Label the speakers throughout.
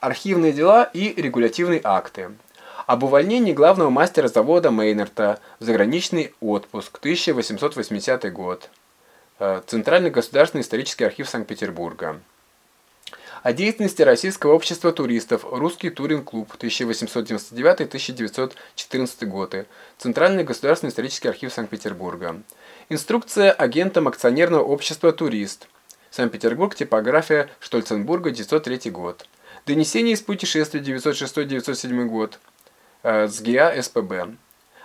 Speaker 1: Архивные дела и регулятивные акты. Об увольнении главного мастера завода Мейнерта в заграничный отпуск, 1880 год. Э, Центральный государственный исторический архив Санкт-Петербурга. О деятельности Российского общества туристов «Русский туринг-клуб» 1899-1914 годы. Центральный государственный исторический архив Санкт-Петербурга. Инструкция агентам акционерного общества «Турист». Санкт-Петербург, типография Штольценбурга, 903 год. Донесение из путешествия 906-907 год. Э, СГИА СПБ.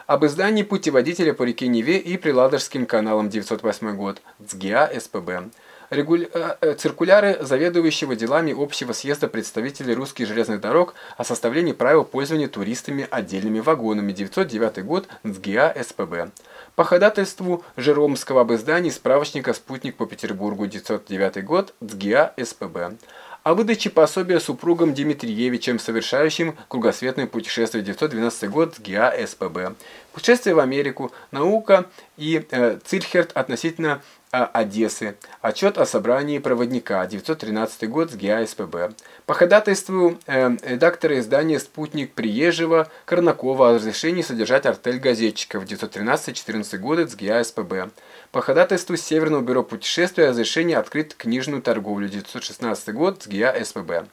Speaker 1: Об издании путеводителя по реке Неве и Приладожским каналам 908 год. СГИА СПБ. Регуля... Э, э, циркуляры заведующего делами общего съезда представителей русских железных дорог о составлении правил пользования туристами отдельными вагонами 909 год НСГИА СПБ. По ходатайству Жеромского об издании справочника «Спутник по Петербургу» 909 год НСГИА СПБ о выдаче пособия супругам Дмитриевичем, совершающим кругосветное путешествие 912 год ГИА СПБ. Путешествие в Америку, наука и э, Цильхерт относительно Одессы. Отчет о собрании проводника, 913 год с ГИА СПБ. По ходатайству э, редактора издания «Спутник» Приезжего Корнакова о разрешении содержать артель газетчиков, 913-14 годы с ГИА СПБ по ходатайству Северного бюро путешествия разрешение открыть книжную торговлю 1916 год с ГИА СПБ.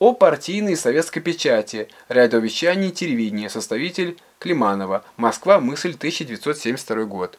Speaker 1: О партийной и советской печати, радиовещании и телевидении, составитель Климанова, Москва, мысль, 1972 год.